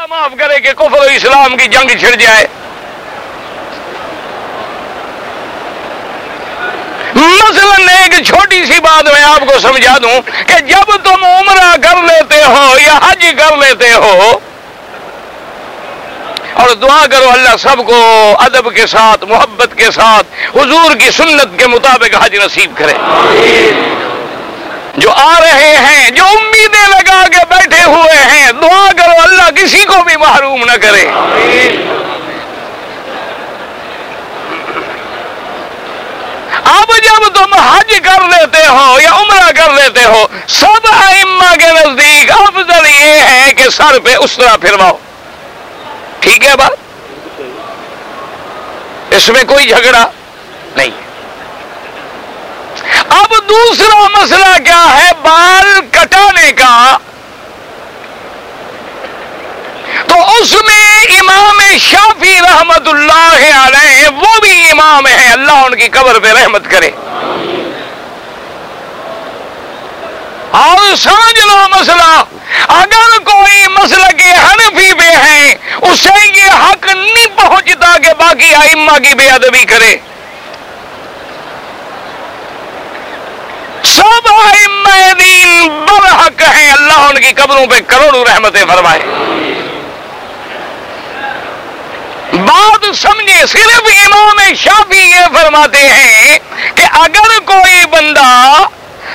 اللہ معاف کرے کہ کفر و اسلام کی جنگ چھڑ جائے۔ مثلا ایک چھوٹی سی بات میں آپ کو سمجھا دوں کہ جب تم عمرہ کر لیتے ہو یا حج کر لیتے ہو اور دعا کرو اللہ سب کو ادب کے ساتھ، محبت کے ساتھ، حضور کی سنت کے مطابق حج نصیب کرے۔ جو آ رہے ہیں، جو امیدیں لگا کے بیٹھے ہوئے ہیں، دعا کرو اللہ کسی کو بھی محروم نہ کرے۔ اب جب تم حج کر لیتے ہو یا عمرہ کر لیتے ہو، سب ائمہ کے نزدیک افضل یہ ہے کہ سر پہ اس طرح پھرواؤ۔ ٹھیک ہے بات؟ اس میں کوئی جھگڑا نہیں۔ اب دوسرا مسئلہ کیا ہے بال کٹانے کا؟ تو اس میں امام شافی رحمت اللہ علیہ، وہ بھی امام ہے اللہ ان کی قبر پہ رحمت کرے۔ اور سمجھ لو مسئلہ، اگر کوئی مسئلہ کے حنفی میں ہے اسے یہ حق نہیں پہنچتا کہ باقی ائمہ کی بے ادبی کرے۔ سب دین برحق ہیں، اللہ ان کی قبروں پہ کروڑوں رحمتیں فرمائے۔ بات سمجھے، صرف امام شافی یہ فرماتے ہیں کہ اگر کوئی بندہ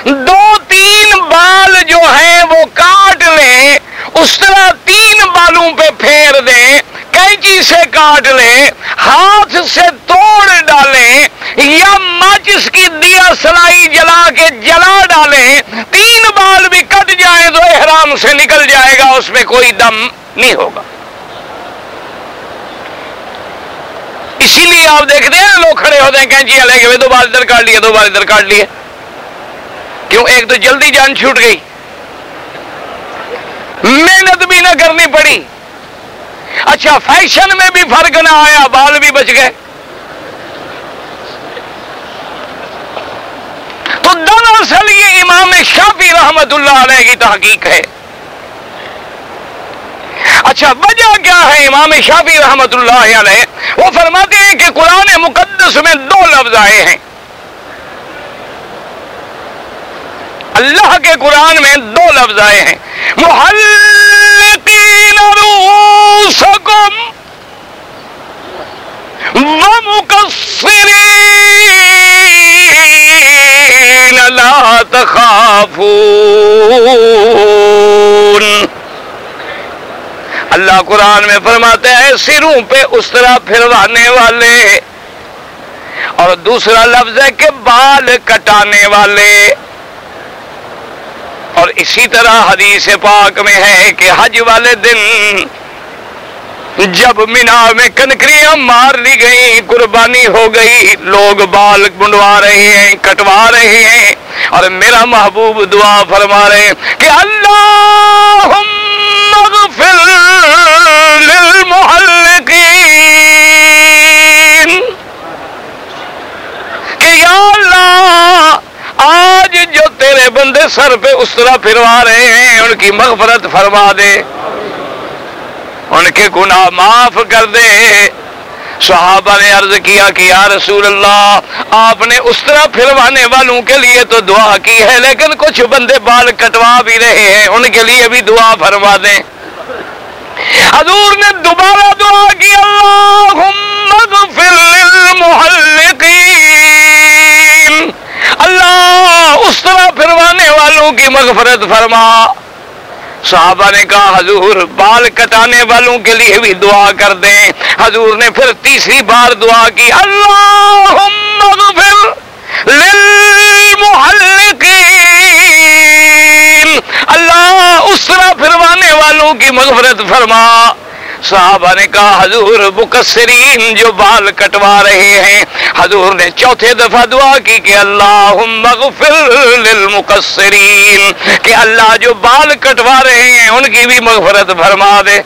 دو تین بال جو ہیں وہ کاٹ لے، اس طرح تین بالوں پہ پھیر دے، کینچی سے کاٹ لے، ہاتھ سے توڑ ڈالے یا ماچس کی دیا سلائی جلا کے جلا ڈالے تین بال بھی کٹ جائیں تو احرام سے نکل جائے گا، اس میں کوئی دم نہیں ہوگا۔ اسی لیے آپ دیکھتے ہیں، لوگ کھڑے ہوتے ہیں کینچیاں لے کے دو بار ادھر کاٹ لیے، دو بار ادھر کاٹ لیے۔ کیوں؟ ایک تو جلدی جان چھوٹ گئی۔ محنت بھی نہ کرنی پڑی۔ اچھا فیشن میں بھی فرق نہ آیا، بال بھی بچ گئے۔ تو دراصل یہ امام شافی رحمت اللہ علیہ کی تحقیق ہے۔ اچھا وجہ کیا ہے امام شافی رحمت اللہ علیہ؟ وہ فرماتے ہیں کہ قرآن مقدس میں دو لفظ آئے ہیں۔ اللہ کے قرآن میں دو لفظ آئے ہیں۔ محلقین اللہ قرآن میں فرماتے ہیں، سروں پہ اس طرح پھروانے والے۔ اور دوسرا لفظ ہے کہ بال کٹانے والے۔ اور اسی طرح حدیث پاک میں ہے کہ حج والے دن جب مینا میں کنکریاں مار لی گئی قربانی ہو گئی، لوگ بال بنڈوا رہے ہیں، کٹوا رہے ہیں۔ اور میرا محبوب دعا فرما رہے ہیں کہ اللہ اغفر للمحلقین۔ کہ یا اللہ، آج جو تیرے بندے سر پہ اس طرح پھروا رہے ہیں، ان کی مغفرت فرما دے۔ ان کے گناہ معاف کر دے۔ صحابہ نے عرض کیا کہ یا رسول اللہ، آپ نے اس طرح پھروانے والوں کے لیے تو دعا کی ہے، لیکن کچھ بندے بال کٹوا بھی رہے ہیں، ان کے لیے بھی دعا فرما دیں۔ حضور نے دوبارہ دعا کی، اللہم اغفر للمحلقین۔ اللہ اس طرح پھروانے والوں کی مغفرت فرما۔ صحابہ نے کہا، حضور، بال کٹانے والوں کے لیے بھی دعا کر دیں۔ حضور نے پھر تیسری بار دعا کی، اللہم اغفر للمحلقین اللہ اس طرح پھروانے والوں کی مغفرت فرما۔ صحابہ نے کہا، حضور مکسرین جو بال کٹوا رہے ہیں۔ حضور نے چوتھے دفعہ دعا کی کہ اللہ مغفر للمکسرین کہ اللہ جو بال کٹوا رہے ہیں، ان کی بھی مغفرت فرما دے۔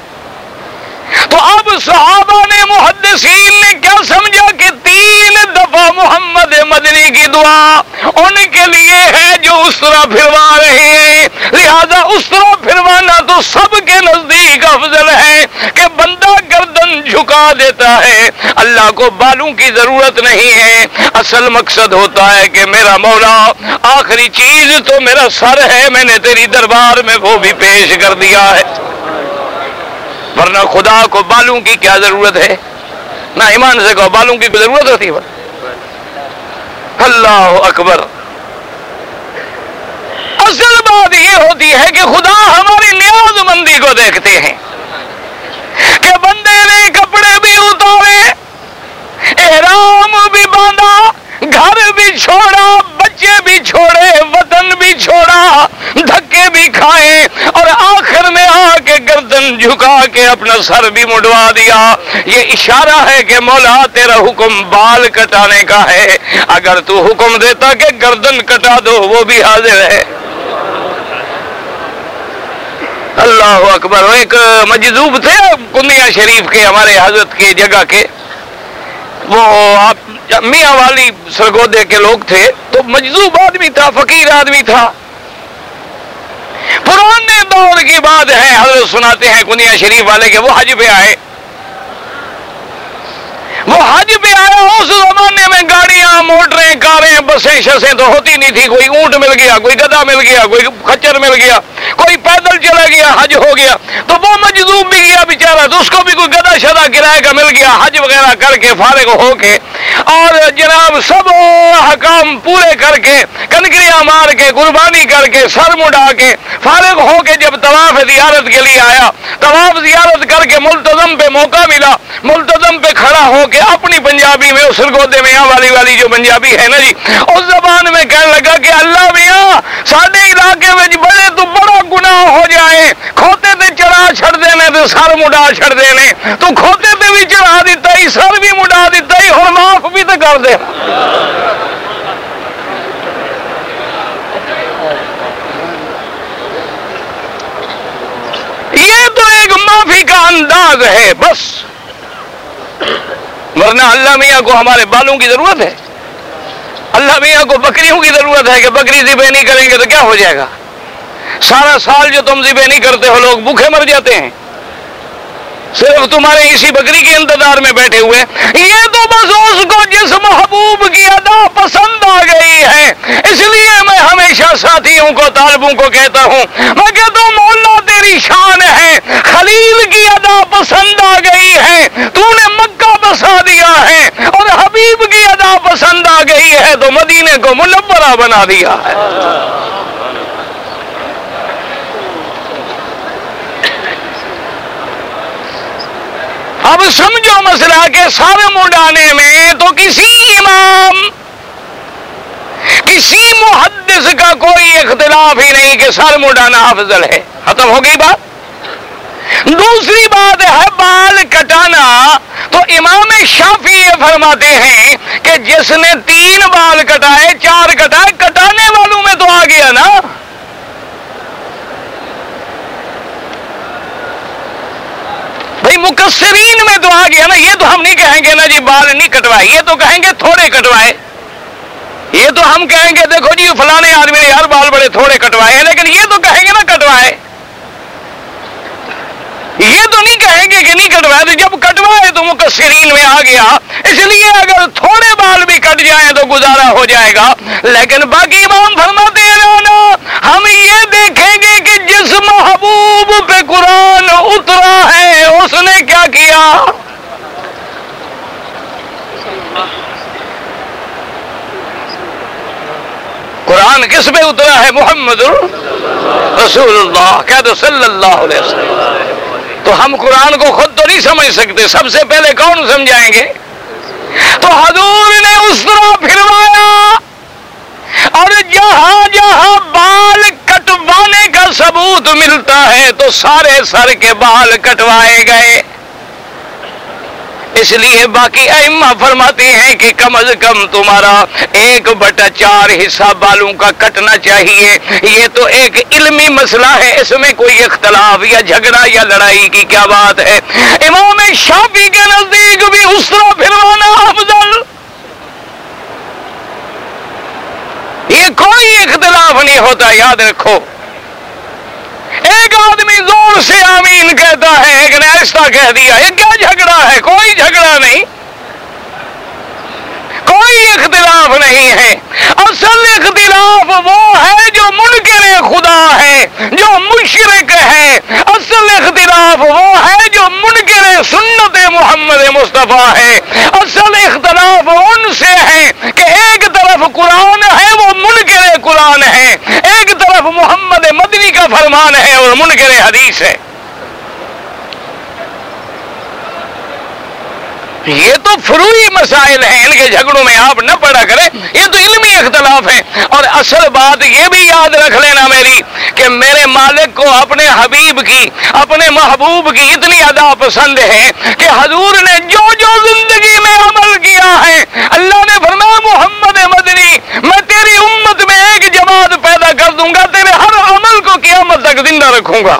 تو اب صحابہ نے محدثین نے کیا سمجھا کہ تین دفعہ محمد مدنی کی دعا ان کے لیے ہے جو اس طرح پھروا رہے ہیں۔ لہذا اس طرح پھروانا تو سب کے نزدیک افضل ہے کہ بندہ گردن جھکا دیتا ہے۔ اللہ کو بالوں کی ضرورت نہیں ہے۔ اصل مقصد ہوتا ہے کہ میرا مولا، آخری چیز تو میرا سر ہے، میں نے تیری دربار میں وہ بھی پیش کر دیا ہے۔ ورنہ خدا کو بالوں کی کیا ضرورت ہے؟ نہ ایمان سے کہو، بالوں کی کوئی ضرورت ہوتی ہے؟ اللہ اکبر۔ اصل بات یہ ہوتی ہے کہ خدا ہماری نیاز مندی کو دیکھتے ہیں۔ کہ بندے نے کپڑے بھی اتارے، احرام بھی باندھا، گھر بھی چھوڑا بچے بھی چھوڑے وطن بھی چھوڑا دھکے اور آخر میں آ کے گردن جھکا کے اپنا سر بھی مڈوا دیا۔ یہ اشارہ ہے کہ مولا تیرا حکم بال کٹانے کا ہے۔ اگر تو حکم دیتا کہ گردن کٹا دو، وہ بھی حاضر ہے۔ اللہ اکبر۔ ایک مجذوب تھے کنیا شریف کے، ہمارے حضرت کی جگہ کے۔ وہ آپ، میاں والی سرگودے کے لوگ تھے۔ تو مجذوب آدمی تھا، فقیر آدمی تھا۔ پرانے دور کی بات ہے۔ حضرت سناتے ہیں کنیا شریف والے کے وہ حج پہ آئے۔ وہ حج پہ آیا اس زمانے میں گاڑیاں، موٹریں بسیں شسیں تو ہوتی نہیں تھی، کوئی اونٹ مل گیا، کوئی گدا مل گیا، کوئی کچر مل گیا، کوئی پیدل چلا گیا، حج ہو گیا۔ تو وہ مجذوب بھی گیا بےچارا تو اس کو بھی کوئی گدا شدا کرایہ کا مل گیا، حج وغیرہ کر کے، فارغ ہو کے۔ اور جناب سب حکام پورے کر کے، کنکریاں مار کے، قربانی کر کے، سر مڈا کے، فارغ ہو کے جب طواف زیارت کے لیے آیا، طواف زیارت کر کے ملتظم پہ موقع ملا۔ ملتظم پہ کھڑا ہو کے اپنی پنجابی میں، اس گودے میں والی والی جو پنجابی ہے نا جی اس زبان میں کہنے لگا کہ اللہ میاں سارے علاقے میں بڑے تو بڑا گناہ ہو جائے۔ کھوتے تے چڑھا چھڑ دینے تے سر مڈا چھڑ دینے تو کھوتے تے بھی چڑھا دیتا ہی، سر بھی مڈا دیتا ہی اور معاف بھی تو کر دے۔ یہ تو ایک معافی کا انداز ہے، بس۔ ورنہ اللہ میاں کو ہمارے بالوں کی ضرورت ہے۔ اللہ میاں کو بکریوں کی ضرورت ہے کہ بکری ذبح نہیں کریں گے تو کیا ہو جائے گا؟ سارا سال جو تم ذبح نہیں کرتے ہو، لوگ بھوکے مر جاتے ہیں۔ صرف تمہارے اسی بکری کے انتظار میں بیٹھے ہوئے۔ یہ تو بس اس کو جس محبوب کی ادا پسند آ گئی ہے۔ اس لیے میں ہمیشہ ساتھیوں کو، طالبوں کو کہتا ہوں۔ میں کہتا ہوں مولا تیری شان ہے۔ خلیل کی ادا پسند آ گئی ہے۔ تو نے مکہ بسا دیا ہے۔ اور حبیب کی ادا پسند آ گئی ہے۔ تو مدینے کو منورہ بنا دیا ہے۔ اب سمجھو مسئلہ کہ سر مڈانے میں تو کسی امام کسی محدث کا کوئی اختلاف ہی نہیں کہ سر مڈانا افضل ہے۔ ختم ہو گئی بات۔ دوسری بات ہے بال کٹانا۔ تو امام شافی یہ فرماتے ہیں کہ جس نے تین بال کٹائے، چار کٹائے، کٹانے والوں میں تو آ گیا نا۔ بھائی مکسرین میں تو آ گیا نا۔ یہ تو ہم نہیں کہیں گے نا جی بال نہیں کٹوائے، یہ تو کہیں گے تھوڑے کٹوائے۔ یہ تو ہم کہیں گے، دیکھو جی فلانے آدمی نے یار بال بڑے تھوڑے کٹوائے ہیں، لیکن یہ تو کہیں گے نا کٹوائے۔ یہ تو نہیں کہیں گے کہ نہیں کٹوائے، تو جب کٹوائے تو مکسرین میں آ گیا۔ اس لیے اگر تھوڑے بال بھی کٹ جائیں تو گزارا ہو جائے گا۔ لیکن باقی امام فرماتے ہیں نا، ہم یہ دیکھیں گے کہ جس محبوب پہ قرآن اترا ہے، اس نے کیا کیا؟ قرآن کس پہ اترا ہے محمد رسول اللہ؟ کیا تو صلی اللہ علیہ وسلم۔ تو ہم قرآن کو خود تو نہیں سمجھ سکتے۔ سب سے پہلے کون سمجھائیں گے؟ تو حضور نے اس طرح پھروایا۔ اور جہاں جہاں بال کٹوانے کا ثبوت ملتا ہے، تو سارے سر کے بال کٹوائے گئے۔ اس لیے باقی ائمہ فرماتے ہیں کہ کم از کم تمہارا ایک بٹا چار حصہ بالوں کا کٹنا چاہیے۔ یہ تو ایک علمی مسئلہ ہے، اس میں کوئی اختلاف یا جھگڑا یا لڑائی کی کیا بات ہے۔ امام شافی کے نزدیک بھی اس طرح پھروانا افضل۔ یہ کوئی اختلاف نہیں ہوتا، یاد رکھو۔ ایک آدمی زور سے آمین کہتا ہے، ایک نے ایسا کہہ دیا، ایک اختلاف نہیں ہے۔ اصل اختلاف وہ ہے جو منکر خدا ہے، جو مشرق ہے۔ اصل اختلاف وہ ہے جو منکر سنت محمد مصطفیٰ ہے۔ اصل اختلاف ان سے ہے کہ ایک طرف قرآن ہے، وہ منکر قرآن ہے۔ ایک طرف محمد مدنی کا فرمان ہے اور منکر حدیث ہے۔ یہ تو فروئی مسائل ہیں، ان کے جھگڑوں میں آپ نہ پڑا کریں۔ یہ تو علمی اختلاف ہے اور اصل بات یہ بھی یاد رکھ لینا میری کہ میرے مالک کو اپنے حبیب کی، اپنے محبوب کی اتنی ادا پسند ہے کہ حضور نے جو جو زندگی میں عمل کیا ہے، اللہ نے فرمایا، محمد مدنی، میں تیری امت میں ایک جماعت پیدا کر دوں گا، تیرے ہر عمل کو قیامت تک زندہ رکھوں گا۔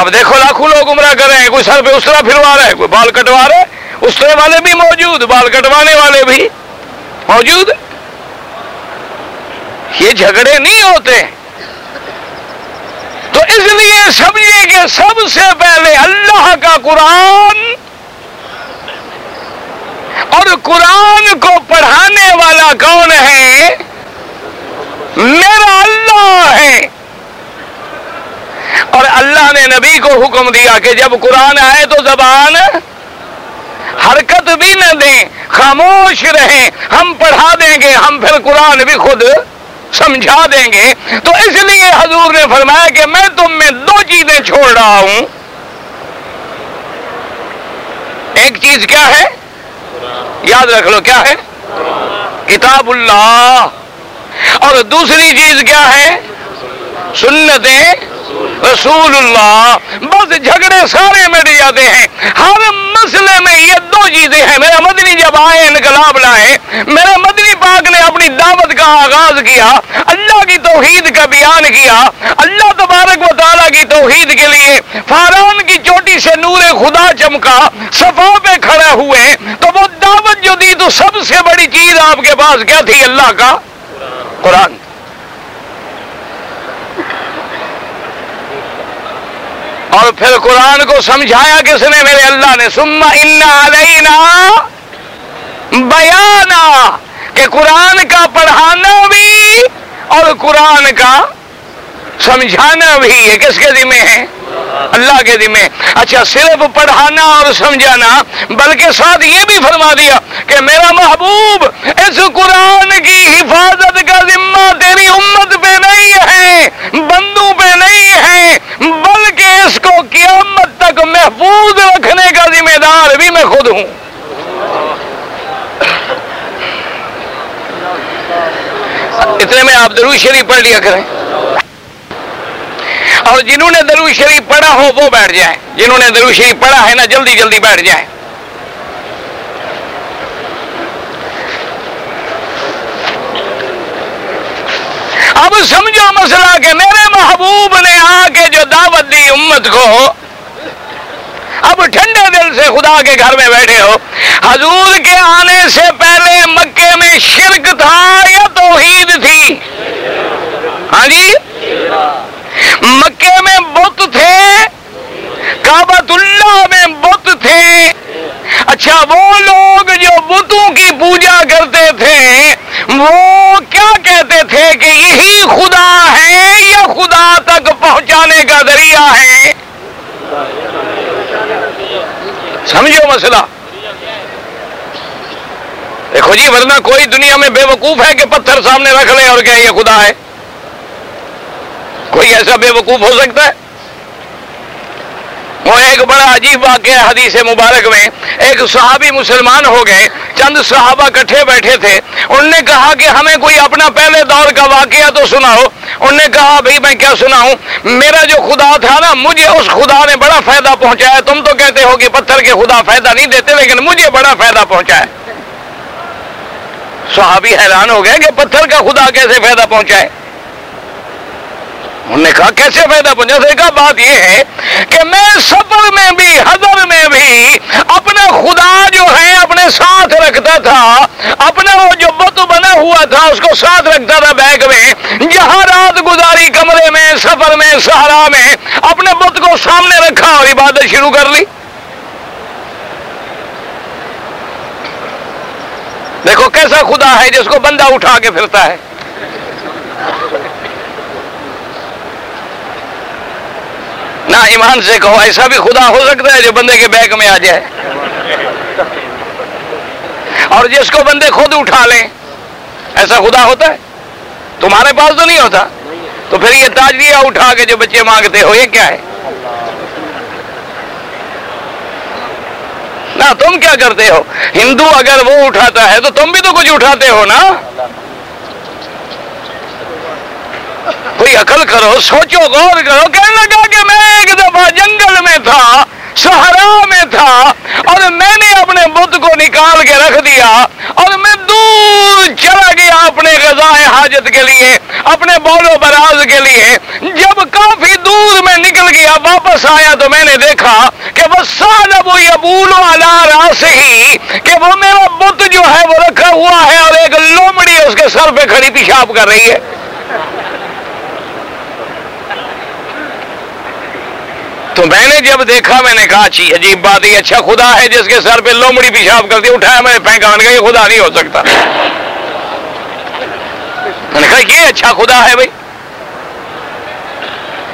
اب دیکھو لاکھوں لوگ عمرہ کر رہے ہیں، کوئی سر پہ اسرا پھروا رہا ہے، کوئی بال کٹوا رہے اسرے والے بھی موجود، بال کٹوانے والے بھی۔ موجود؟ یہ جھگڑے نہیں ہوتے۔ تو اس لیے سمجھے کہ سب سے پہلے اللہ کا قرآن اور قرآن کو پڑھانے والا کون ہے؟ میرا اللہ ہے۔ اور اللہ نے نبی کو حکم دیا کہ جب قرآن آئے تو زبان حرکت بھی نہ دیں، خاموش رہیں، ہم پڑھا دیں گے، ہم پھر قرآن بھی خود سمجھا دیں گے۔ تو اس لیے حضور نے فرمایا کہ میں تم میں دو چیزیں چھوڑ رہا ہوں۔ ایک چیز کیا ہے؟ یاد رکھ لو، کیا ہے؟ کتاب اللہ۔ اور دوسری چیز کیا ہے؟ سنتیں۔ رسول اللہ بس جھگڑے سارے مٹ جاتے ہیں۔ ہر مسئلے میں یہ دو چیزیں ہیں۔ میرا مدنی جب آئے، انقلاب لائے میرے مدنی پاک نے اپنی دعوت کا آغاز کیا، اللہ کی توحید کا بیان کیا، اللہ تبارک و تعالیٰ کی توحید کے لیے فاران کی چوٹی سے نور خدا چمکا، صفا پہ کھڑے ہوئے۔ تو وہ دعوت جو دی تو سب سے بڑی چیز آپ کے پاس کیا تھی؟ اللہ کا قرآن۔ اور پھر قرآن کو سمجھایا کس نے میرے اللہ نے؟ سما ان علینا بیانا کہ قرآن کا پڑھانا بھی اور قرآن کا سمجھانا بھی یہ کس کے ذمہ ہے؟ اللہ کے ذمہ اچھا صرف پڑھانا اور سمجھانا، بلکہ ساتھ یہ بھی فرما دیا کہ میرا محبوب اس قرآن کی حفاظت کا ذمہ تیری امت پہ نہیں ہے بندو پہ نہیں ہے، بلکہ اس کو قیامت تک محفوظ رکھنے کا ذمہ دار بھی میں خود ہوں۔ اتنے میں آپ ضرور شریف پڑھ لیا کریں۔ اور جنہوں نے درو شریف پڑھا ہو، وہ بیٹھ جائیں۔ جنہوں نے درو شریف پڑھا ہے نا، جلدی جلدی بیٹھ جائیں۔ اب سمجھو مسئلہ کہ میرے محبوب نے آ کے جو دعوت دی امت کو، اب ٹھنڈے دل سے خدا کے گھر میں بیٹھے ہو۔ حضور کے آنے سے پہلے مکے میں شرک تھا یا توحید تھی؟ ہاں جی مکے میں بت تھے کابت اللہ میں بت تھے اچھا وہ لوگ جو بتوں کی پوجا کرتے تھے وہ کیا کہتے تھے کہ یہی خدا ہے یا خدا تک پہنچانے کا ذریعہ ہے سمجھو مسئلہ دیکھو جی ورنہ کوئی دنیا میں بے وقوف ہے کہ پتھر سامنے رکھ لے اور کہ یہ خدا ہے؟ کوئی ایسا بے وقوف ہو سکتا ہے؟ وہ ایک بڑا عجیب واقعہ حدیث مبارک میں۔ ایک صحابی مسلمان ہو گئے، چند صحابہ کٹھے بیٹھے تھے۔ ان نے کہا کہ ہمیں کوئی اپنا پہلے دور کا واقعہ تو سناؤ۔ ان نے کہا، بھائی میں کیا سناؤں؟ میرا جو خدا تھا نا، مجھے اس خدا نے بڑا فائدہ پہنچایا۔ تم تو کہتے ہو کہ پتھر کے خدا فائدہ نہیں دیتے، لیکن مجھے بڑا فائدہ پہنچایا۔ صحابی حیران ہو گئے کہ پتھر کا خدا کیسے فائدہ پہنچائے؟ انہوں نے کہا، کیسے فائدہ پہنچا؟ سے کہا، بات یہ ہے کہ میں سفر میں بھی حضر میں بھی اپنا خدا جو ہے، اپنے ساتھ رکھتا تھا، اپنا وہ جو بت بنا ہوا تھا، اس کو ساتھ رکھتا تھا بیگ میں، جہاں رات گزاری، کمرے میں، سفر میں سہارا میں، اپنے بت کو سامنے رکھا اور عبادت شروع کر لی۔ دیکھو کیسا خدا ہے جس کو بندہ اٹھا کے پھرتا ہے۔ نہ ایمان سے کہو، ایسا بھی خدا ہو سکتا ہے جو بندے کے بیگ میں آ جائے۔ اور جس کو بندے خود اٹھا لیں، ایسا خدا ہوتا ہے؟ تمہارے پاس تو نہیں ہوتا؟ تو پھر یہ تاجریہ اٹھا کے جو بچے مانگتے ہو، یہ کیا ہے؟ نا تم کیا کرتے ہو؟ ہندو اگر وہ اٹھاتا ہے تو تم بھی تو کچھ اٹھاتے ہو نا؟ کوئی عقل کرو، سوچو، غور کرو، کہنے لگا کہ میں ایک دفعہ جنگل میں تھا سہارا میں تھا، اور میں نے اپنے بت کو نکال کے رکھ دیا، اور میں دور چلا گیا اپنے غذائے حاجت کے لیے، اپنے بول و براز کے لیے۔ جب کافی دور میں نکل گیا، واپس آیا تو میں نے دیکھا کہ وہ سال وہ ابول راس ہی کہ وہ میرا بت جو ہے وہ رکھا ہوا ہے اور ایک لومڑی اس کے سر پہ کھڑی پیشاب کر رہی ہے۔ تو میں نے جب دیکھا، میں نے کہا اچھی عجیب بات، یہ اچھا خدا ہے جس کے سر پہ لومڑی پیشاب کر دی، اٹھایا میں نے پھینکا میں نے کہا یہ خدا نہیں ہو سکتا۔ میں نے کہا، یہ اچھا خدا ہے بھائی۔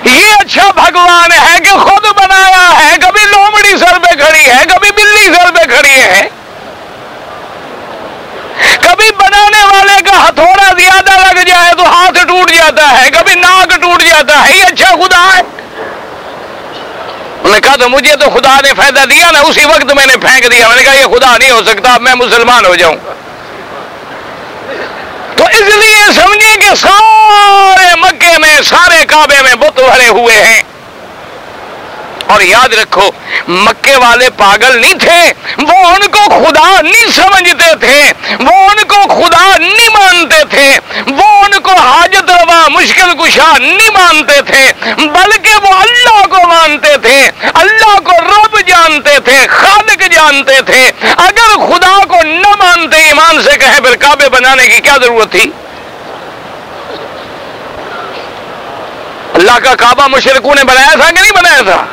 یہ اچھا بھگوان ہے کہ خود بنایا ہے، کبھی لومڑی سر پہ کھڑی ہے، کبھی بلی سر پہ کھڑی ہے۔ کبھی بنانے والے کا ہتھوڑا زیادہ لگ جائے تو ہاتھ ٹوٹ جاتا ہے، کبھی ناک ٹوٹ جاتا ہے۔ یہ اچھا خدا ہے۔ انہوں نے کہا تو مجھے تو خدا نے فائدہ دیا نا، اسی وقت میں نے پھینک دیا۔ میں نے کہا یہ خدا نہیں ہو سکتا، اب میں مسلمان ہو جاؤں۔ تو اس لیے سمجھے کہ سارے مکے میں، سارے کعبے میں بت بھرے ہوئے ہیں۔ اور یاد رکھو، مکے والے پاگل نہیں تھے، وہ ان کو خدا نہیں سمجھتے تھے، وہ ان کو خدا نہیں مانتے تھے، وہ ان کو حاجت روا مشکل کشا نہیں مانتے تھے، بلکہ وہ تھے، اللہ کو رب جانتے تھے، خالق جانتے تھے۔ اگر خدا کو نہ مانتے، ایمان سے کہیں پھر کعبے بنانے کی کیا ضرورت تھی؟ اللہ کا کعبہ مشرقوں نے بنایا تھا کہ نہیں بنایا تھا؟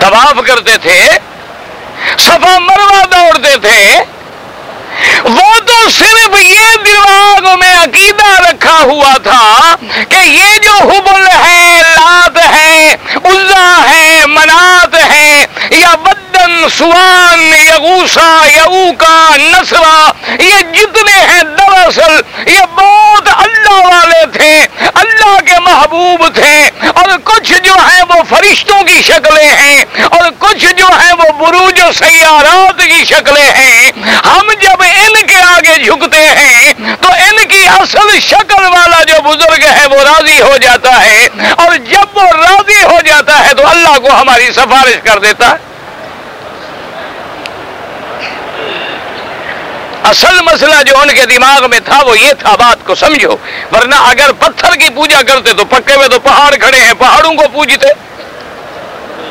طواف کرتے تھے، صفا مروا دوڑتے تھے۔ وہ تو صرف یہ دماغ میں عقیدہ رکھا ہوا تھا کہ یہ جو حبل ہے، لات ہے، عزا ہے، منات ہے، یا بدن، سوان، یا غوسا نسرا یہ جتنے ہیں دراصل، یہ بہت اللہ والے تھے، اللہ کے محبوب تھے، اور کچھ جو ہیں وہ فرشتوں کی شکلیں ہیں، اور کچھ جو ہیں وہ بروج و سیارات کی شکلیں ہیں۔ ہم جب ان کے آگے جھکتے ہیں، تو ان کی اصل شکل والا جو بزرگ ہے، وہ راضی ہو جاتا ہے۔ اور جب وہ راضی ہو جاتا ہے، تو اللہ کو ہماری سفارش کر دیتا ہے۔ اصل مسئلہ جو ان کے دماغ میں تھا، وہ یہ تھا، بات کو سمجھو۔ ورنہ اگر پتھر کی پوجا کرتے تو پکے میں تو پہاڑ کھڑے ہیں، پہاڑوں کو پوجتے۔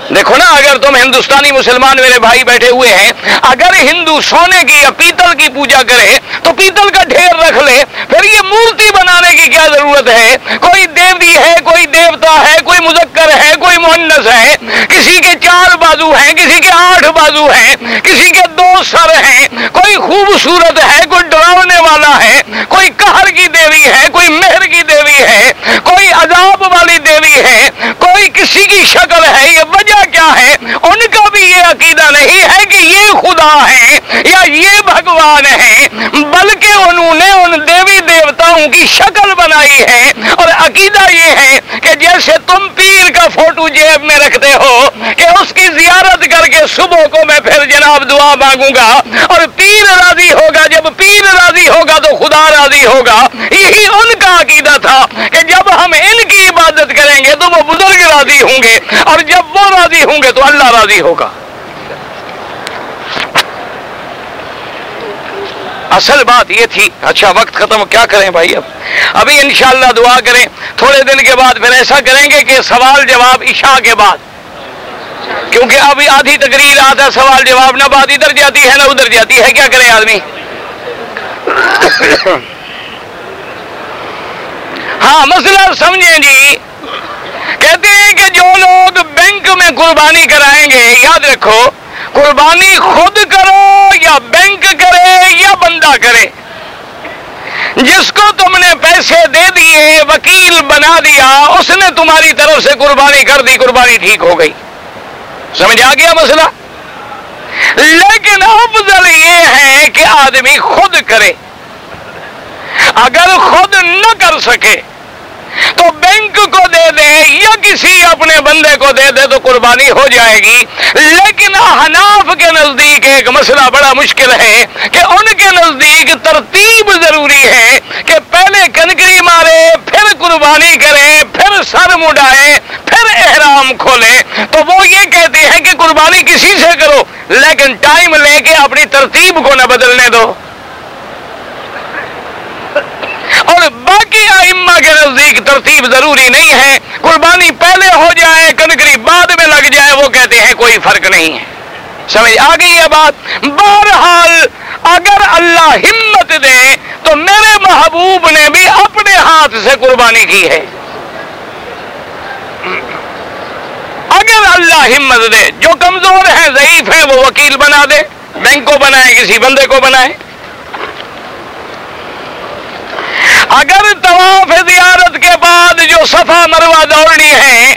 دیکھو نا، اگر تم ہندوستانی مسلمان میرے بھائی بیٹھے ہوئے ہیں، اگر ہندو سونے کی یا پیتل کی پوجا کرے، تو پیتل کا ڈھیر رکھ لے، پھر یہ مورتی بنانے کی کیا ضرورت ہے؟ کوئی دیوی ہے، کوئی دیوتا ہے، کوئی مذکر ہے، کوئی مہنس ہے، کسی کے چار بازو ہیں، کسی کے آٹھ بازو ہیں، کسی کے دو سر ہیں، کوئی خوبصورت ہے، کوئی ڈراؤنے والا ہے، کوئی قہر کی دیوی ہے، کوئی مہر کی دیوی ہے، کوئی عذاب والی دیوی ہے، کوئی کسی کی شکل ہے، یہ وجہ کیا ہے؟ ان کا بھی یہ عقیدہ نہیں ہے کہ یہ خدا ہے یا یہ بھگوان ہے بلکہ انہوں نے ان دیوی دیوتاؤں کی شکل بنائی ہے۔ اور عقیدہ یہ ہے کہ جیسے تم پیر کا فوٹو جیب میں رکھتے ہو کہ اس کی زیارت کر کے صبح کو میں پھر جناب دعا مانگوں گا۔ اور پیر راضی ہوگا، جب پیر راضی ہوگا تو خدا راضی ہوگا۔ یہی ان کا عقیدہ تھا کہ جب ہم ان کی عبادت کریں گے تو وہ بزرگ راضی ہوں گے اور جب وہ راضی ہوں گے تو اللہ راضی ہوگا۔ اصل بات یہ تھی اچھا وقت ختم، کیا کریں بھائی اب؟ ابھی انشاءاللہ دعا کریں، تھوڑے دن کے بعد پھر ایسا کریں گے کہ سوال جواب عشاء کے بعد۔ کیونکہ ابھی آدھی تقریر آتا سوال جواب نہ بات ادھر جاتی ہے، نہ ادھر جاتی ہے، کیا کرے آدمی؟ ہاں مسئلہ سمجھیں جی۔ کہتے ہیں کہ جو لوگ بینک میں قربانی کرائیں گے، یاد رکھو، قربانی خود کرو یا بینک کرے یا بندہ کرے۔ جس کو تم نے پیسے دے دیے، وکیل بنا دیا، اس نے تمہاری طرف سے قربانی کر دی، قربانی ٹھیک ہو گئی۔ سمجھ آ گیا مسئلہ؟ لیکن افضل یہ ہے کہ آدمی خود کرے۔ اگر خود نہ کر سکے تو بینک کو دے دے یا کسی اپنے بندے کو دے دے تو قربانی ہو جائے گی۔ لیکن احناف کے نزدیک ایک مسئلہ بڑا مشکل ہے کہ ان کے نزدیک ترتیب ضروری ہے کہ پہلے کنکری مارے، پھر قربانی کرے، پھر سر مڈائے، پھر احرام کھولے۔ تو وہ یہ کہتے ہیں کہ قربانی کسی سے کرو، لیکن ٹائم لے کے اپنی ترتیب کو نہ بدلنے دو۔ اور باقی ائمہ کے نزدیک ترتیب ضروری نہیں ہے۔ قربانی پہلے ہو جائے، کنکری بعد میں لگ جائے، وہ کہتے ہیں کوئی فرق نہیں ہے۔ سمجھ آ گئی یہ بات؟ بہرحال اگر اللہ ہمت دے تو میرے محبوب نے بھی اپنے ہاتھ سے قربانی کی ہے۔ اگر اللہ ہمت دے، جو کمزور ہیں، ضعیف ہیں، وہ وکیل بنا دے، بینک کو بنائے، کسی بندے کو بنائے۔ اگر طواف زیارت کے بعد جو صفا مروا دوڑنی ہے،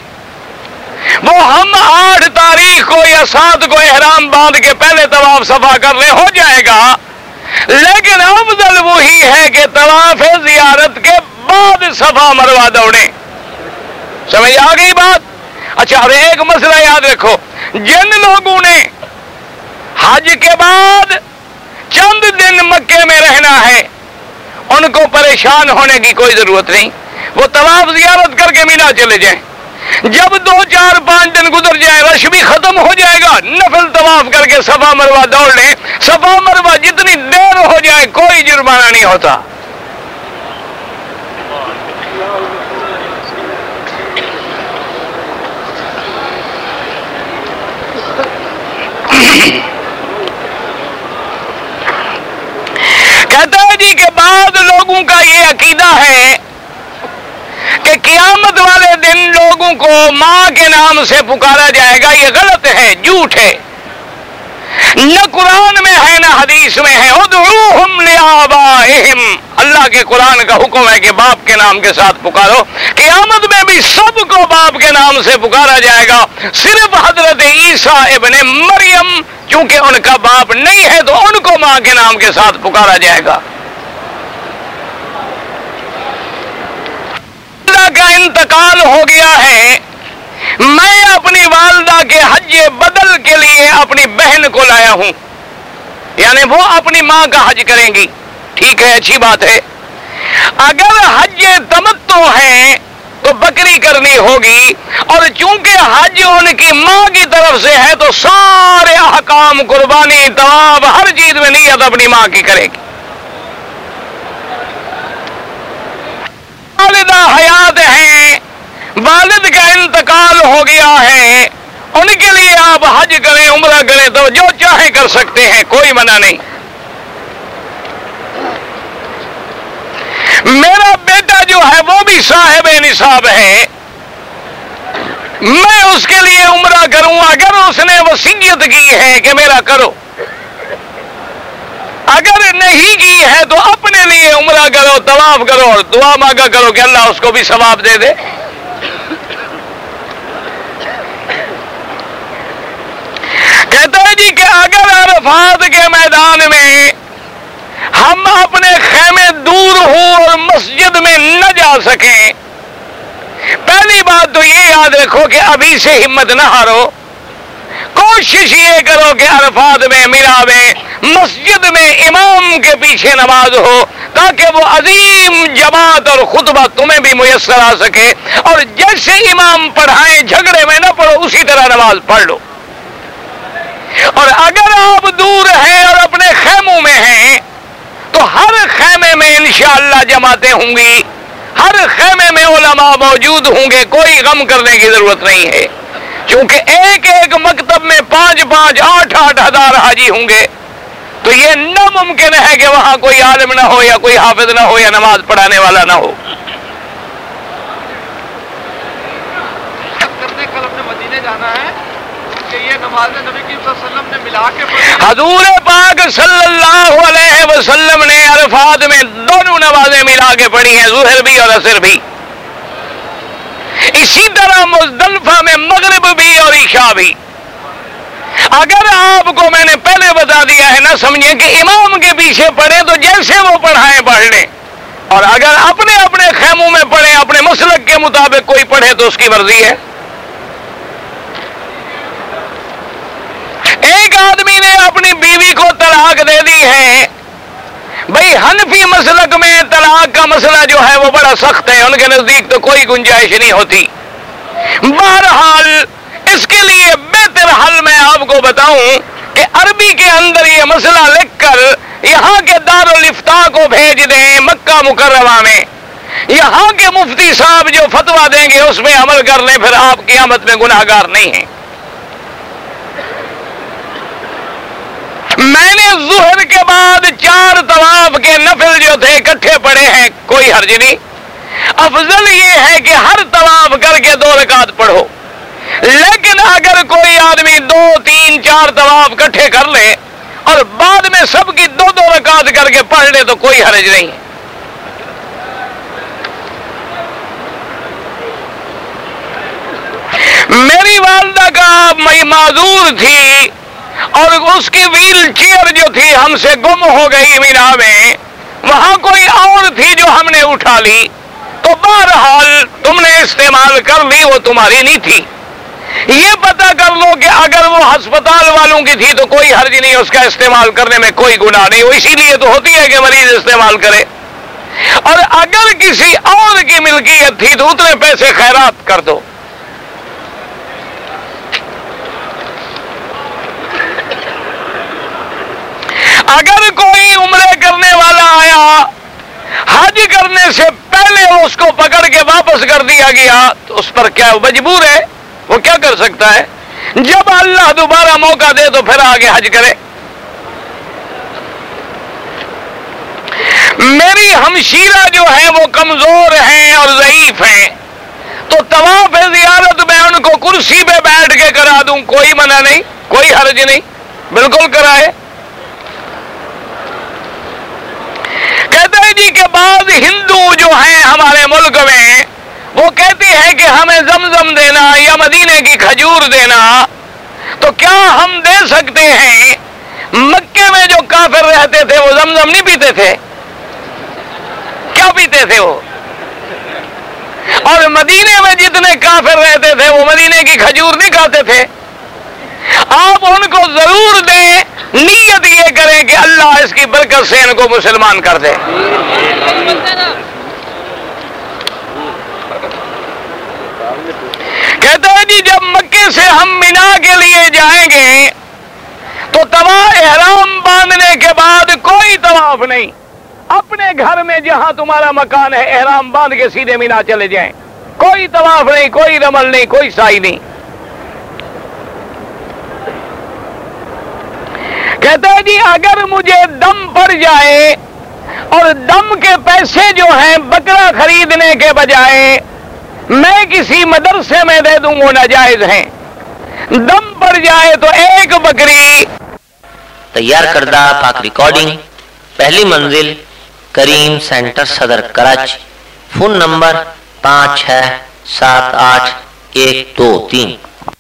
وہ ہم آٹھ تاریخ کو یا سات کو احرام باندھ کے پہلے طواف صفا کر لے ہو جائے گا۔ لیکن افضل وہی ہے کہ طواف زیارت کے بعد صفا مروا دوڑے سمجھ آ گئی بات؟ اچھا اور ایک مسئلہ یاد رکھو۔ جن لوگوں نے حج کے بعد چند دن مکے میں رہنا ہے ان کو پریشان ہونے کی کوئی ضرورت نہیں۔ وہ طواف زیارت کر کے مینا چلے جائیں۔ جب دو چار پانچ دن گزر جائے، رش بھی ختم ہو جائے گا۔ نفل طواف کر کے سفا مروا دوڑ لیں۔ سفا مروا جتنی دیر ہو جائے، کوئی جرمانہ نہیں ہوتا۔ کہتا ہے جی کہ بعد لوگوں کا یہ عقیدہ ہے کہ قیامت والے دن لوگوں کو ماں کے نام سے پکارا جائے گا، یہ غلط ہے، جھوٹ ہے۔ نہ قرآن میں ہے، نہ حدیث میں ہے۔ اللہ کے قرآن کا حکم ہے کہ باپ کے نام کے ساتھ پکارو۔ قیامت میں بھی سب کو باپ کے نام سے پکارا جائے گا۔ صرف حضرت عیسیٰ ابن مریم چونکہ ان کا باپ نہیں ہے تو ان کو ماں کے نام کے ساتھ پکارا جائے گا۔ اللہ کا انتقال ہو گیا ہے۔ میں اپنی والدہ کے حج بدل کے لیے اپنی بہن کو لایا ہوں۔ یعنی وہ اپنی ماں کا حج کریں گی۔ ٹھیک ہے، اچھی بات ہے۔ اگر حج تمتو ہے تو بکری کرنی ہوگی اور چونکہ حج ان کی ماں کی طرف سے ہے تو سارے احکام قربانی طواب ہر چیز میں نیت اپنی ماں کی کرے گی۔ والدہ حیات ہیں، والد کا انتقال ہو گیا ہے، ان کے لیے آپ حج کریں، عمرہ کریں تو جو چاہیں کر سکتے ہیں، کوئی منع نہیں۔ میرا بیٹا جو ہے وہ بھی صاحب نصاب ہے۔ میں اس کے لیے عمرہ کروں، اگر اس نے وسیعت کی ہے کہ میرا کرو۔ اگر نہیں کی ہے تو اپنے لیے عمرہ کرو، طواف کرو اور دعا مانگا کرو کہ اللہ اس کو بھی ثواب دے دے۔ کہتا ہے جی کہ اگر عرفات کے میدان میں ہم اپنے خیمے دور ہوں اور مسجد میں نہ جا سکیں۔ پہلی بات تو یہ یاد رکھو کہ ابھی سے ہمت نہ ہارو۔ کوشش یہ کرو کہ عرفات میں، میرا میں، مسجد میں امام کے پیچھے نماز ہو تاکہ وہ عظیم جماعت اور خطبہ تمہیں بھی میسر آ سکے۔ اور جیسے امام پڑھائیں، جھگڑے میں نہ پڑھو اسی طرح نماز پڑھ لو۔ اور اگر آپ دور ہیں اور اپنے خیموں میں ہیں تو ہر خیمے میں انشاءاللہ جماعتیں ہوں گی۔ ہر خیمے میں علماء موجود ہوں گے، کوئی غم کرنے کی ضرورت نہیں ہے۔ چونکہ ایک ایک مکتب میں پانچ پانچ آٹھ آٹھ ہزار حاجی ہوں گے۔ تو یہ ناممکن ہے کہ وہاں کوئی عالم نہ ہو یا کوئی حافظ نہ ہو یا نماز پڑھانے والا نہ ہو۔ حضور پاک صلی اللہ علیہ وسلم نے عرفات میں دونوں نمازیں ملا کے پڑھی ہیں، ظہر بھی اور اثر بھی۔ اسی طرح مزدلفہ میں مغرب بھی اور عشاء بھی۔ اگر آپ کو میں نے پہلے بتا دیا ہے، نہ سمجھے کہ امام کے پیچھے پڑھے تو جیسے وہ پڑھائیں پڑھ لیں۔ اور اگر اپنے اپنے خیموں میں پڑھے اپنے مسلک کے مطابق کوئی پڑھے تو اس کی مرضی ہے ایک آدمی نے اپنی بیوی کو طلاق دے دی ہے۔ بھائی حنفی مسلک میں طلاق کا مسئلہ جو ہے وہ بڑا سخت ہے۔ ان کے نزدیک تو کوئی گنجائش نہیں ہوتی۔ بہرحال اس کے لیے بہتر حل میں آپ کو بتاؤں کہ عربی کے اندر یہ مسئلہ لکھ کر یہاں کے دار الفتا کو بھیج دیں مکہ مکرمہ میں۔ یہاں کے مفتی صاحب جو فتوا دیں گے اس میں عمل کر لیں پھر آپ قیامت میں گناہ گار نہیں ہیں۔ میں نے ظہر کے بعد چار طواف کے نفل جو تھے اکٹھے پڑے ہیں، کوئی حرج نہیں۔ افضل یہ ہے کہ ہر طواف کر کے دو رکعت پڑھو۔ لیکن اگر کوئی آدمی دو، تین، چار طواف اکٹھے کر لے اور بعد میں سب کی دو دو رکعت کر کے پڑھ لے تو کوئی حرج نہیں۔ میری والدہ کا معذور تھی۔ اور اس کی ویل چیئر جو تھی ہم سے گم ہو گئی مینا میں، وہاں کوئی اور تھی جو ہم نے اٹھا لی۔ تو بہرحال تم نے استعمال کر لی، وہ تمہاری نہیں تھی۔ یہ پتا کر لو کہ اگر وہ ہسپتال والوں کی تھی تو کوئی حرج نہیں، اس کا استعمال کرنے میں کوئی گناہ نہیں۔ اسی لیے تو ہوتی ہے کہ مریض استعمال کرے۔ اور اگر کسی اور کی ملکیت تھی تو اتنے پیسے خیرات کر دو۔ اگر کوئی عمرے کرنے والا آیا، حج کرنے سے پہلے اس کو پکڑ کے واپس کر دیا گیا، تو اس پر کیا مجبور ہے؟ وہ کیا کر سکتا ہے؟ جب اللہ دوبارہ موقع دے تو پھر آگے حج کرے۔ میری ہمشیرہ جو ہے وہ کمزور ہیں اور ضعیف ہیں، تو طواف زیارت میں ان کو کرسی پہ بیٹھ کے کرا دوں، کوئی منع نہیں، کوئی حرج نہیں، بالکل کرائے۔ کہتے ہیں جی ہندو جو ہیں ہمارے ملک میں، وہ کہتے ہیں کہ ہمیں زمزم دینا یا مدینے کی کھجور دینا، تو کیا ہم دے سکتے ہیں؟ مکے میں جو کافر رہتے تھے، وہ زمزم نہیں پیتے تھے؟ کیا پیتے تھے وہ؟ اور مدینے میں جتنے کافر رہتے تھے، وہ مدینے کی کھجور نہیں کھاتے تھے؟ آپ ان کو ضرور دیں، نیت یہ کریں کہ اللہ اس کی برکت سے ان کو مسلمان کر دے۔ کہتے ہیں جی جب مکے سے ہم مینا کے لیے جائیں گے، تو تباہ احرام باندھنے کے بعد کوئی طواف نہیں۔ اپنے گھر میں جہاں تمہارا مکان ہے، احرام باندھ کے سیدھے مینا چلے جائیں۔ کوئی طواف نہیں، کوئی رمل نہیں، کوئی سائی نہیں۔ کہتے ہیں جی اگر مجھے دم پڑ جائے اور دم کے پیسے جو ہیں بکرا خریدنے کے بجائے میں کسی مدرسے میں دے دوں، وہ ناجائز ہیں۔ دم پڑ جائے تو ایک بکری۔ تیار کردہ پاک ریکارڈنگ پہلی منزل، کریم سینٹر صدر کراچی، فون نمبر پانچ چھ سات آٹھ ایک دو تین۔